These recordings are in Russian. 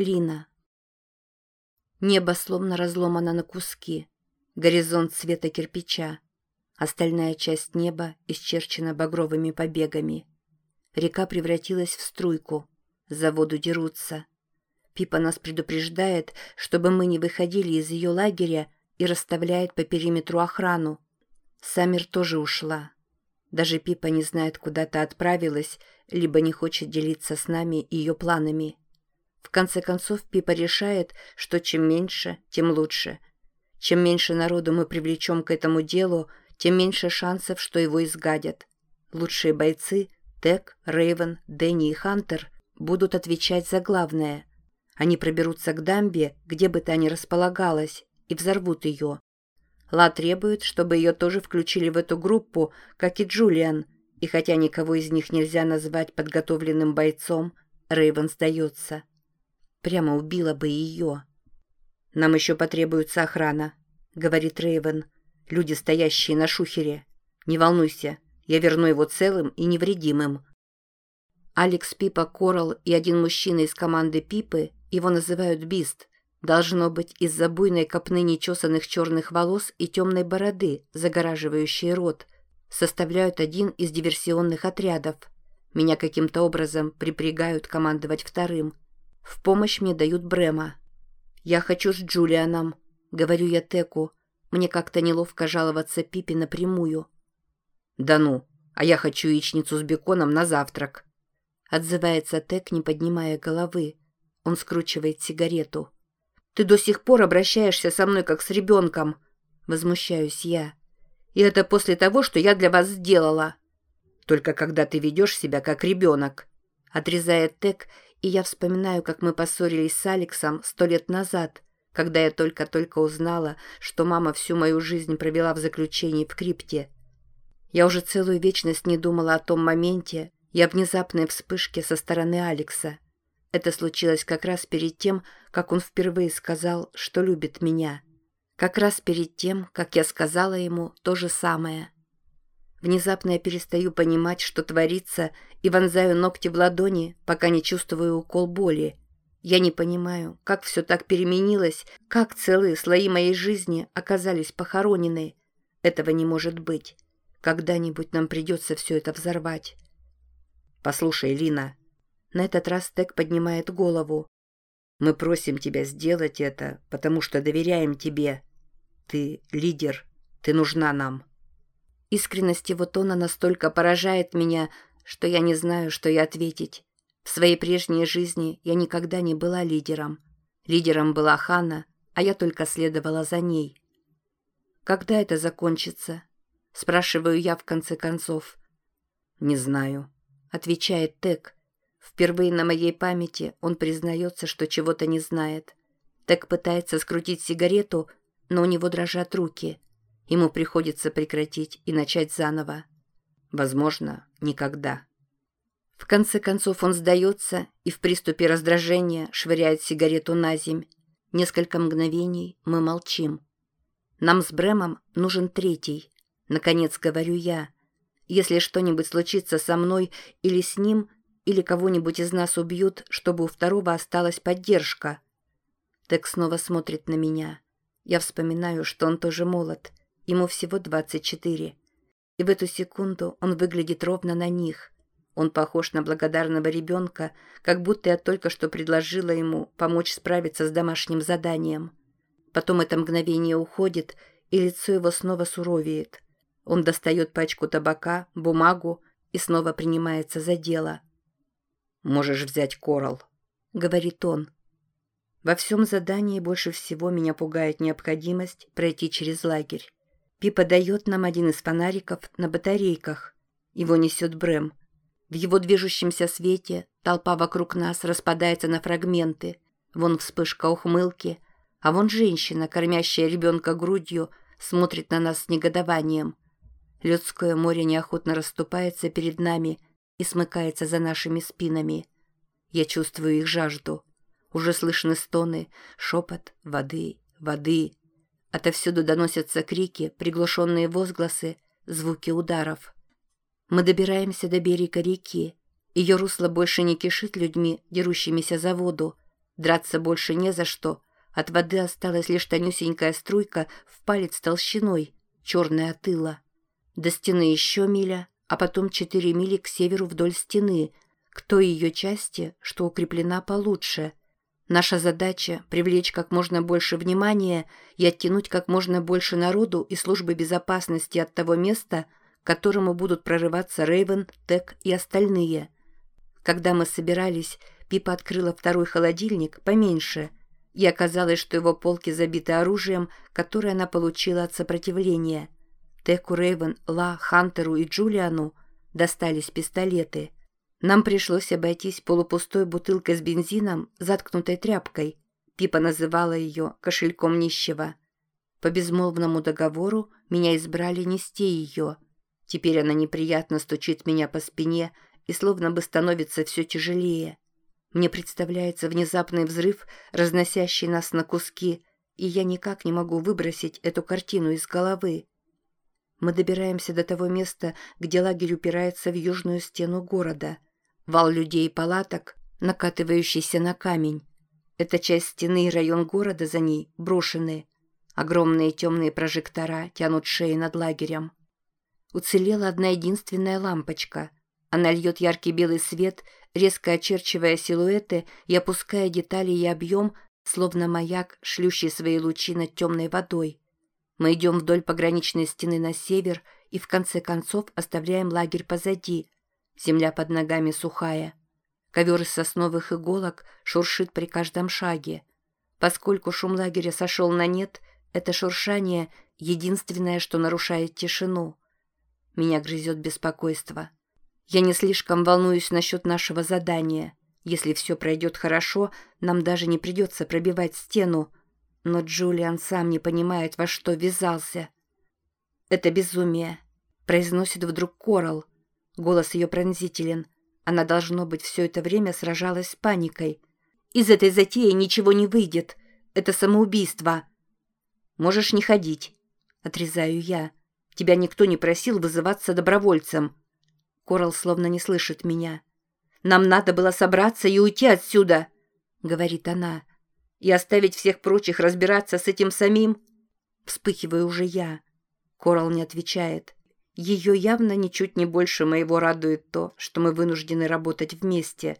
Лина. Небо словно разломано на куски. Горизонт цвета кирпича. Остальная часть неба исчерчена багровыми побегами. Река превратилась в струйку. За воду дерутся. Пипа нас предупреждает, чтобы мы не выходили из ее лагеря и расставляет по периметру охрану. Самир тоже ушла. Даже Пипа не знает, куда то отправилась, либо не хочет делиться с нами ее планами. В конце концов, Пипа решает, что чем меньше, тем лучше. Чем меньше народу мы привлечем к этому делу, тем меньше шансов, что его изгадят. Лучшие бойцы – Тек, Рейвен, Дэнни и Хантер – будут отвечать за главное. Они проберутся к дамбе, где бы та ни располагалась, и взорвут ее. Ла требует, чтобы ее тоже включили в эту группу, как и Джулиан, и хотя никого из них нельзя назвать подготовленным бойцом, Рейвен сдается. Прямо убила бы ее. «Нам еще потребуется охрана», — говорит Рейвен. «Люди, стоящие на шухере. Не волнуйся, я верну его целым и невредимым». Алекс, Пипа, Корал и один мужчина из команды Пипы, его называют Бист, должно быть из-за буйной копны нечесанных черных волос и темной бороды, загораживающей рот, составляют один из диверсионных отрядов. Меня каким-то образом припрягают командовать вторым — в помощь мне дают Брема. «Я хочу с Джулианом», — говорю я Теку. Мне как-то неловко жаловаться Пипи напрямую. «Да ну, а я хочу яичницу с беконом на завтрак», — отзывается Тек, не поднимая головы. Он скручивает сигарету. «Ты до сих пор обращаешься со мной как с ребенком», — возмущаюсь я. «И это после того, что я для вас сделала». «Только когда ты ведешь себя как ребенок», — отрезает Тек и я вспоминаю, как мы поссорились с Алексом сто лет назад, когда я только-только узнала, что мама всю мою жизнь провела в заключении в крипте. Я уже целую вечность не думала о том моменте и о внезапной вспышке со стороны Алекса. Это случилось как раз перед тем, как он впервые сказал, что любит меня. Как раз перед тем, как я сказала ему то же самое. Внезапно я перестаю понимать, что творится, и вонзаю ногти в ладони, пока не чувствую укол боли. Я не понимаю, как все так переменилось, как целые слои моей жизни оказались похоронены. Этого не может быть. Когда-нибудь нам придется все это взорвать. Послушай, Лина. На этот раз Тек поднимает голову. Мы просим тебя сделать это, потому что доверяем тебе. Ты лидер. Ты нужна нам. Искренность его тона настолько поражает меня, что я не знаю, что и ответить. В своей прежней жизни я никогда не была лидером. Лидером была Хана, а я только следовала за ней. «Когда это закончится?» – спрашиваю я в конце концов. «Не знаю», – отвечает Тек. Впервые на моей памяти он признается, что чего-то не знает. Тек пытается скрутить сигарету, но у него дрожат руки – Ему приходится прекратить и начать заново. Возможно, никогда. В конце концов он сдается и в приступе раздражения швыряет сигарету на земь. Несколько мгновений мы молчим. Нам с Бремом нужен третий. Наконец говорю я. Если что-нибудь случится со мной или с ним, или кого-нибудь из нас убьют, чтобы у второго осталась поддержка. Тек снова смотрит на меня. Я вспоминаю, что он тоже молод. Ему всего 24. И в эту секунду он выглядит ровно на них. Он похож на благодарного ребенка, как будто я только что предложила ему помочь справиться с домашним заданием. Потом это мгновение уходит, и лицо его снова суровеет. Он достает пачку табака, бумагу и снова принимается за дело. «Можешь взять коралл», — говорит он. Во всем задании больше всего меня пугает необходимость пройти через лагерь. Пипа дает нам один из фонариков на батарейках. Его несет Брэм. В его движущемся свете толпа вокруг нас распадается на фрагменты. Вон вспышка ухмылки, а вон женщина, кормящая ребенка грудью, смотрит на нас с негодованием. Людское море неохотно расступается перед нами и смыкается за нашими спинами. Я чувствую их жажду. Уже слышны стоны, шепот воды, воды. Отовсюду доносятся крики, приглушенные возгласы, звуки ударов. Мы добираемся до берега реки. Ее русло больше не кишит людьми, дерущимися за воду. Драться больше не за что. От воды осталась лишь тонюсенькая струйка в палец толщиной, черная от ила. До стены еще миля, а потом четыре мили к северу вдоль стены, к той ее части, что укреплена получше. Наша задача — привлечь как можно больше внимания и оттянуть как можно больше народу и службы безопасности от того места, к которому будут прорываться Рейвен, Тек и остальные. Когда мы собирались, Пипа открыла второй холодильник, поменьше, и оказалось, что его полки забиты оружием, которое она получила от сопротивления. Теку Рейвен, Ла, Хантеру и Джулиану достались пистолеты. Нам пришлось обойтись полупустой бутылкой с бензином, заткнутой тряпкой. Пипа называла ее «кошельком нищего». По безмолвному договору меня избрали нести ее. Теперь она неприятно стучит меня по спине и словно бы становится все тяжелее. Мне представляется внезапный взрыв, разносящий нас на куски, и я никак не могу выбросить эту картину из головы. Мы добираемся до того места, где лагерь упирается в южную стену города. Вал людей и палаток, накатывающийся на камень. Эта часть стены и район города за ней брошены. Огромные темные прожектора тянут шеи над лагерем. Уцелела одна единственная лампочка. Она льет яркий белый свет — резко очерчивая силуэты и опуская детали и объем, словно маяк, шлющий свои лучи над темной водой. Мы идем вдоль пограничной стены на север и в конце концов оставляем лагерь позади. Земля под ногами сухая. Ковер из сосновых иголок шуршит при каждом шаге. Поскольку шум лагеря сошел на нет, это шуршание — единственное, что нарушает тишину. Меня грызет беспокойство. Я не слишком волнуюсь насчет нашего задания. Если все пройдет хорошо, нам даже не придется пробивать стену. Но Джулиан сам не понимает, во что ввязался. «Это безумие», — произносит вдруг Корал. Голос ее пронзителен. Она, должно быть, все это время сражалась с паникой. «Из этой затеи ничего не выйдет. Это самоубийство». «Можешь не ходить», — отрезаю я. «Тебя никто не просил вызываться добровольцем». Корал словно не слышит меня. «Нам надо было собраться и уйти отсюда», — говорит она. «И оставить всех прочих разбираться с этим самим?» Вспыхиваю уже я. Корал не отвечает. Ее явно ничуть не больше моего радует то, что мы вынуждены работать вместе.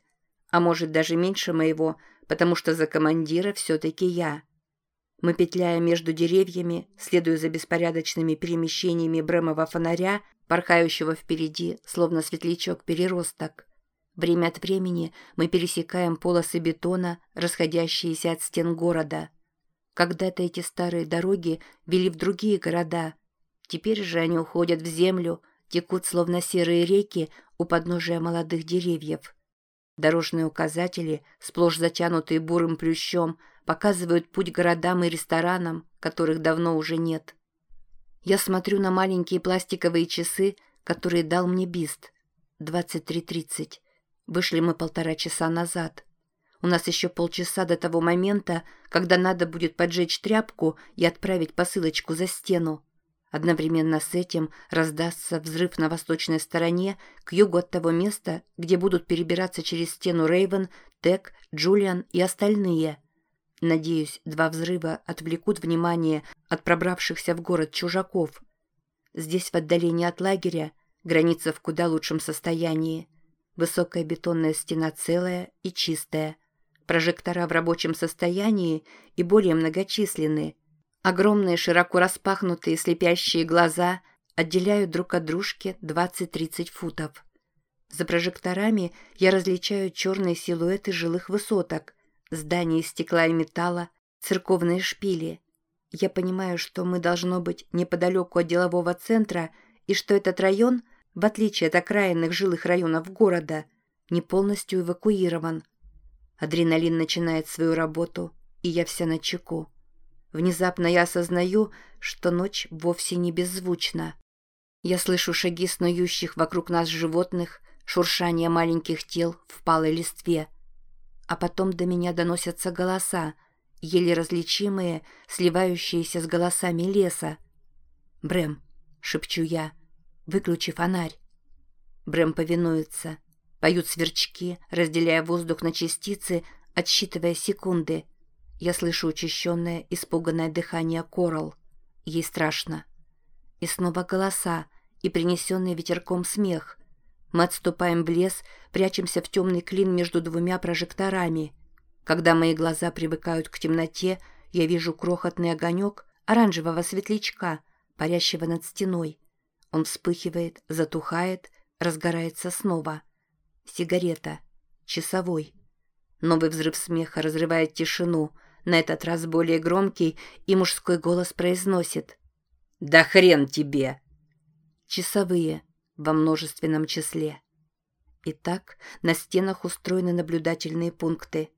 А может, даже меньше моего, потому что за командира все-таки я. Мы, петляя между деревьями, следуя за беспорядочными перемещениями Бремова фонаря, порхающего впереди, словно светлячок-переросток. Время от времени мы пересекаем полосы бетона, расходящиеся от стен города. Когда-то эти старые дороги вели в другие города. Теперь же они уходят в землю, текут словно серые реки у подножия молодых деревьев. Дорожные указатели, сплошь затянутые бурым плющом, показывают путь городам и ресторанам, которых давно уже нет. Я смотрю на маленькие пластиковые часы, которые дал мне Бист. 23.30. Вышли мы полтора часа назад. У нас еще полчаса до того момента, когда надо будет поджечь тряпку и отправить посылочку за стену. Одновременно с этим раздастся взрыв на восточной стороне к югу от того места, где будут перебираться через стену Рейвен, Тек, Джулиан и остальные – Надеюсь, два взрыва отвлекут внимание от пробравшихся в город чужаков. Здесь, в отдалении от лагеря, граница в куда лучшем состоянии. Высокая бетонная стена целая и чистая. Прожектора в рабочем состоянии и более многочисленные. Огромные широко распахнутые слепящие глаза отделяют друг от дружки 20-30 футов. За прожекторами я различаю черные силуэты жилых высоток – Здания из стекла и металла, церковные шпили. Я понимаю, что мы должно быть неподалеку от делового центра и что этот район, в отличие от окраинных жилых районов города, не полностью эвакуирован. Адреналин начинает свою работу, и я вся на чеку. Внезапно я осознаю, что ночь вовсе не беззвучна. Я слышу шаги снующих вокруг нас животных, шуршание маленьких тел в палой листве — а потом до меня доносятся голоса, еле различимые, сливающиеся с голосами леса. «Брэм», — шепчу я, — «выключи фонарь». Брэм повинуется. Поют сверчки, разделяя воздух на частицы, отсчитывая секунды. Я слышу учащенное, испуганное дыхание Корал. Ей страшно. И снова голоса, и принесенный ветерком смех. Мы отступаем в лес, прячемся в темный клин между двумя прожекторами. Когда мои глаза привыкают к темноте, я вижу крохотный огонек оранжевого светлячка, парящего над стеной. Он вспыхивает, затухает, разгорается снова. Сигарета. Часовой. Новый взрыв смеха разрывает тишину, на этот раз более громкий, и мужской голос произносит. «Да хрен тебе!» Часовые во множественном числе. Итак, на стенах устроены наблюдательные пункты.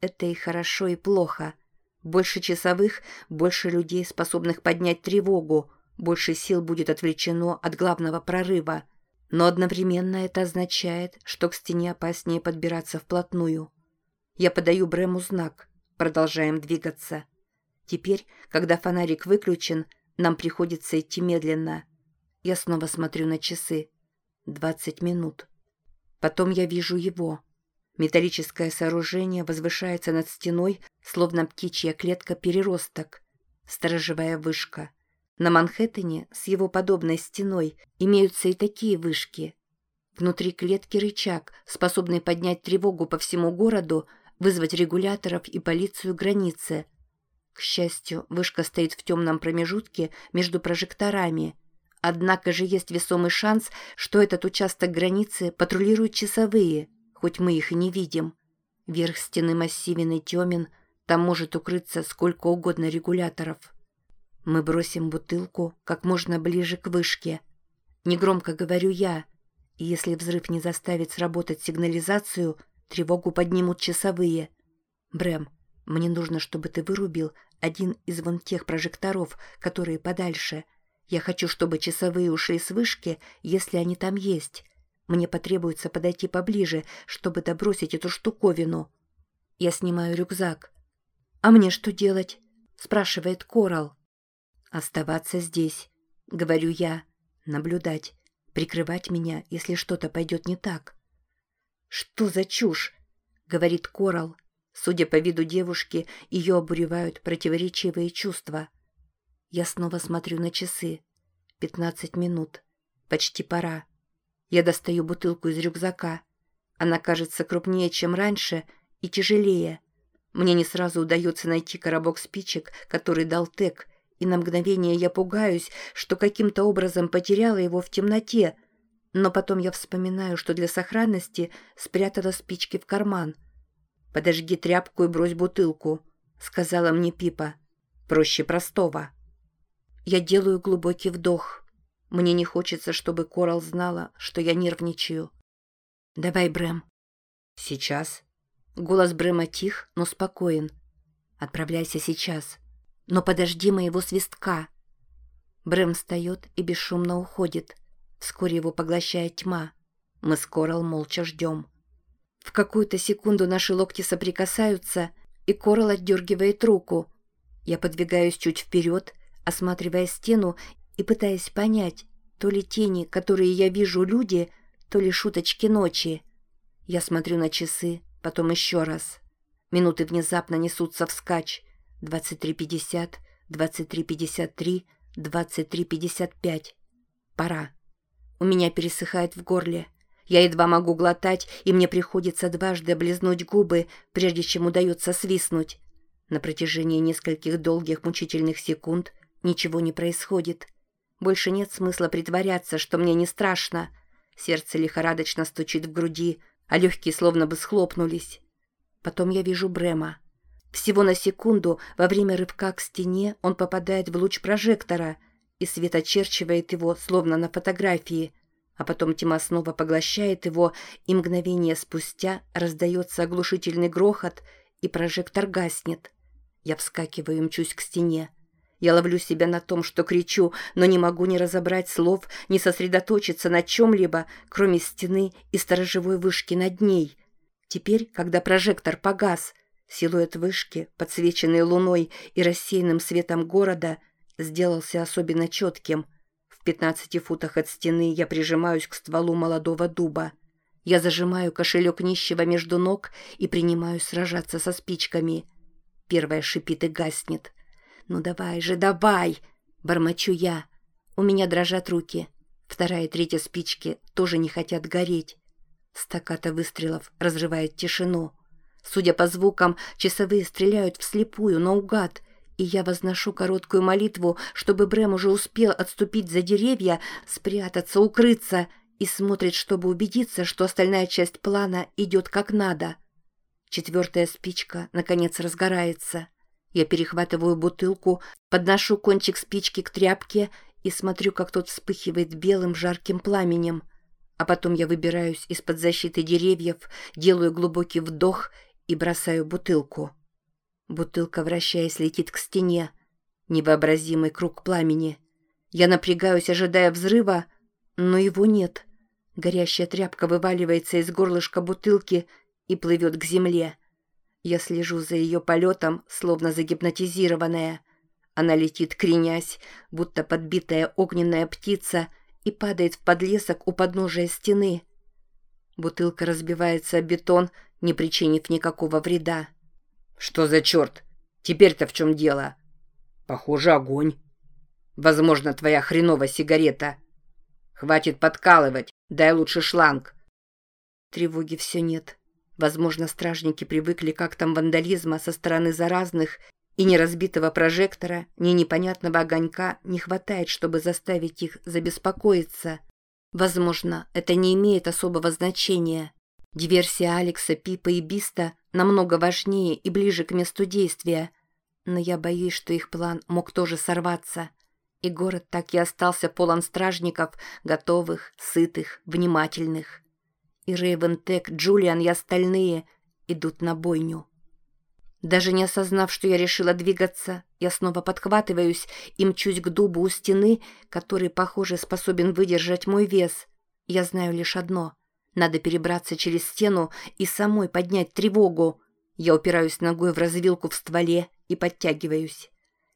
Это и хорошо, и плохо. Больше часовых, больше людей, способных поднять тревогу, больше сил будет отвлечено от главного прорыва. Но одновременно это означает, что к стене опаснее подбираться вплотную. Я подаю Брему знак. Продолжаем двигаться. Теперь, когда фонарик выключен, нам приходится идти медленно. Я снова смотрю на часы. Двадцать минут. Потом я вижу его. Металлическое сооружение возвышается над стеной, словно птичья клетка-переросток. Сторожевая вышка. На Манхэттене с его подобной стеной имеются и такие вышки. Внутри клетки рычаг, способный поднять тревогу по всему городу, вызвать регуляторов и полицию границы. К счастью, вышка стоит в темном промежутке между прожекторами. Однако же есть весомый шанс, что этот участок границы патрулируют часовые, хоть мы их и не видим. Верх стены массивен и темен, там может укрыться сколько угодно регуляторов. Мы бросим бутылку как можно ближе к вышке. Негромко говорю я, если взрыв не заставит сработать сигнализацию – Тревогу поднимут часовые. Брэм, мне нужно, чтобы ты вырубил один из вон тех прожекторов, которые подальше. Я хочу, чтобы часовые ушли с вышки, если они там есть. Мне потребуется подойти поближе, чтобы добросить эту штуковину. Я снимаю рюкзак. «А мне что делать?» – спрашивает Корал. «Оставаться здесь», – говорю я. «Наблюдать. Прикрывать меня, если что-то пойдет не так». «Что за чушь?» — говорит Корал. Судя по виду девушки, ее обуревают противоречивые чувства. Я снова смотрю на часы. Пятнадцать минут. Почти пора. Я достаю бутылку из рюкзака. Она кажется крупнее, чем раньше, и тяжелее. Мне не сразу удается найти коробок спичек, который дал Тек, и на мгновение я пугаюсь, что каким-то образом потеряла его в темноте — но потом я вспоминаю, что для сохранности спрятала спички в карман. «Подожги тряпку и брось бутылку», — сказала мне Пипа. «Проще простого». Я делаю глубокий вдох. Мне не хочется, чтобы Корал знала, что я нервничаю. «Давай, Брэм». «Сейчас». Голос Брэма тих, но спокоен. «Отправляйся сейчас. Но подожди моего свистка». Брэм встает и бесшумно уходит. Вскоре его поглощает тьма. Мы с Корал молча ждем. В какую-то секунду наши локти соприкасаются, и Корал отдергивает руку. Я подвигаюсь чуть вперед, осматривая стену и пытаясь понять, то ли тени, которые я вижу люди, то ли шуточки ночи. Я смотрю на часы, потом еще раз. Минуты внезапно несутся вскачь. 23.50, 23.53, 23.55. Пора. У меня пересыхает в горле. Я едва могу глотать, и мне приходится дважды облизнуть губы, прежде чем удается свистнуть. На протяжении нескольких долгих мучительных секунд ничего не происходит. Больше нет смысла притворяться, что мне не страшно. Сердце лихорадочно стучит в груди, а легкие словно бы схлопнулись. Потом я вижу Брема. Всего на секунду во время рывка к стене он попадает в луч прожектора — и свет очерчивает его, словно на фотографии, а потом тьма снова поглощает его, и мгновение спустя раздается оглушительный грохот, и прожектор гаснет. Я вскакиваю и мчусь к стене. Я ловлю себя на том, что кричу, но не могу ни разобрать слов, ни сосредоточиться на чем-либо, кроме стены и сторожевой вышки над ней. Теперь, когда прожектор погас, силуэт вышки, подсвеченный луной и рассеянным светом города, сделался особенно четким. В пятнадцати футах от стены я прижимаюсь к стволу молодого дуба. Я зажимаю кошелек нищего между ног и принимаюсь сражаться со спичками. Первая шипит и гаснет. «Ну давай же, давай!» — бормочу я. У меня дрожат руки. Вторая и третья спички тоже не хотят гореть. Стаката выстрелов разрывает тишину. Судя по звукам, часовые стреляют вслепую, наугад, и я возношу короткую молитву, чтобы Брэм уже успел отступить за деревья, спрятаться, укрыться, и смотрит, чтобы убедиться, что остальная часть плана идет как надо. Четвертая спичка, наконец, разгорается. Я перехватываю бутылку, подношу кончик спички к тряпке и смотрю, как тот вспыхивает белым жарким пламенем. А потом я выбираюсь из-под защиты деревьев, делаю глубокий вдох и бросаю бутылку. Бутылка, вращаясь, летит к стене. Невообразимый круг пламени. Я напрягаюсь, ожидая взрыва, но его нет. Горящая тряпка вываливается из горлышка бутылки и плывет к земле. Я слежу за ее полетом, словно загипнотизированная. Она летит, кренясь, будто подбитая огненная птица, и падает в подлесок у подножия стены. Бутылка разбивается о бетон, не причинив никакого вреда. «Что за черт? Теперь-то в чем дело?» «Похоже, огонь. Возможно, твоя хреновая сигарета. Хватит подкалывать. Дай лучше шланг. Тревоги все нет. Возможно, стражники привыкли к актам вандализма со стороны заразных, и ни разбитого прожектора, ни непонятного огонька не хватает, чтобы заставить их забеспокоиться. Возможно, это не имеет особого значения. Диверсия Алекса, Пипа и Биста намного важнее и ближе к месту действия. Но я боюсь, что их план мог тоже сорваться и город так и остался полон стражников, готовых, сытых, внимательных. И Рейвентек, Джулиан и остальные идут на бойню. Даже не осознав, что я решила двигаться, я снова подхватываюсь и мчусь к дубу у стены, который, похоже, способен выдержать мой вес. Я знаю лишь одно. Надо перебраться через стену и самой поднять тревогу. Я упираюсь ногой в развилку в стволе и подтягиваюсь.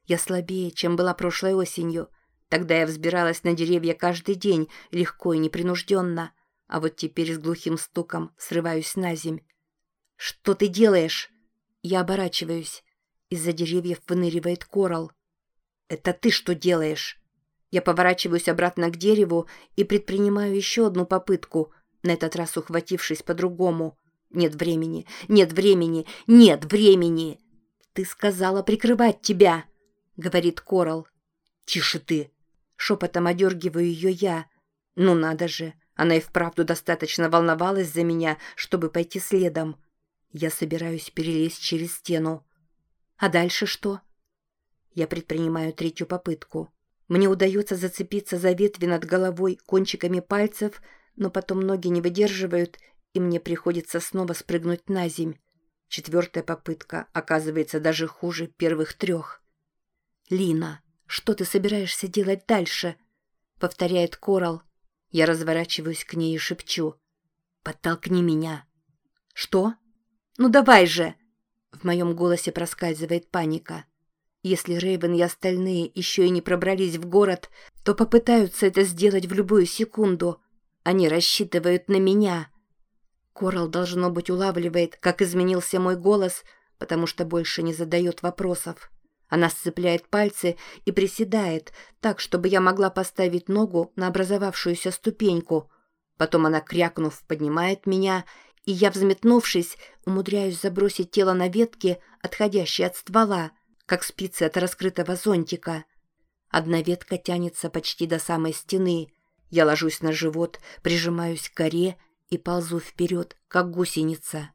Я слабее, чем была прошлой осенью. Тогда я взбиралась на деревья каждый день, легко и непринужденно. А вот теперь с глухим стуком срываюсь на земь. «Что ты делаешь?» Я оборачиваюсь. Из-за деревьев выныривает коралл. «Это ты что делаешь?» Я поворачиваюсь обратно к дереву и предпринимаю еще одну попытку, на этот раз ухватившись по-другому. «Нет времени! Нет времени! Нет времени!» «Ты сказала прикрывать тебя!» — говорит Корал. «Тише ты!» — шепотом одергиваю ее я. «Ну надо же, она и вправду достаточно волновалась за меня, чтобы пойти следом. Я собираюсь перелезть через стену. А дальше что?» Я предпринимаю третью попытку. Мне удается зацепиться за ветви над головой кончиками пальцев, но потом ноги не выдерживают, и мне приходится снова спрыгнуть на земь. Четвертая попытка оказывается даже хуже первых трех. «Лина, что ты собираешься делать дальше?» — повторяет Корал. Я разворачиваюсь к ней и шепчу. «Подтолкни меня». «Что? Ну давай же!» В моем голосе проскальзывает паника. Если Рейвен и остальные еще и не пробрались в город, то попытаются это сделать в любую секунду. Они рассчитывают на меня. Корал, должно быть, улавливает, как изменился мой голос, потому что больше не задает вопросов. Она сцепляет пальцы и приседает, так, чтобы я могла поставить ногу на образовавшуюся ступеньку. Потом она, крякнув, поднимает меня, и я, взметнувшись, умудряюсь забросить тело на ветке, отходящей от ствола, как спицы от раскрытого зонтика. Одна ветка тянется почти до самой стены. Я ложусь на живот, прижимаюсь к коре и ползу вперед, как гусеница.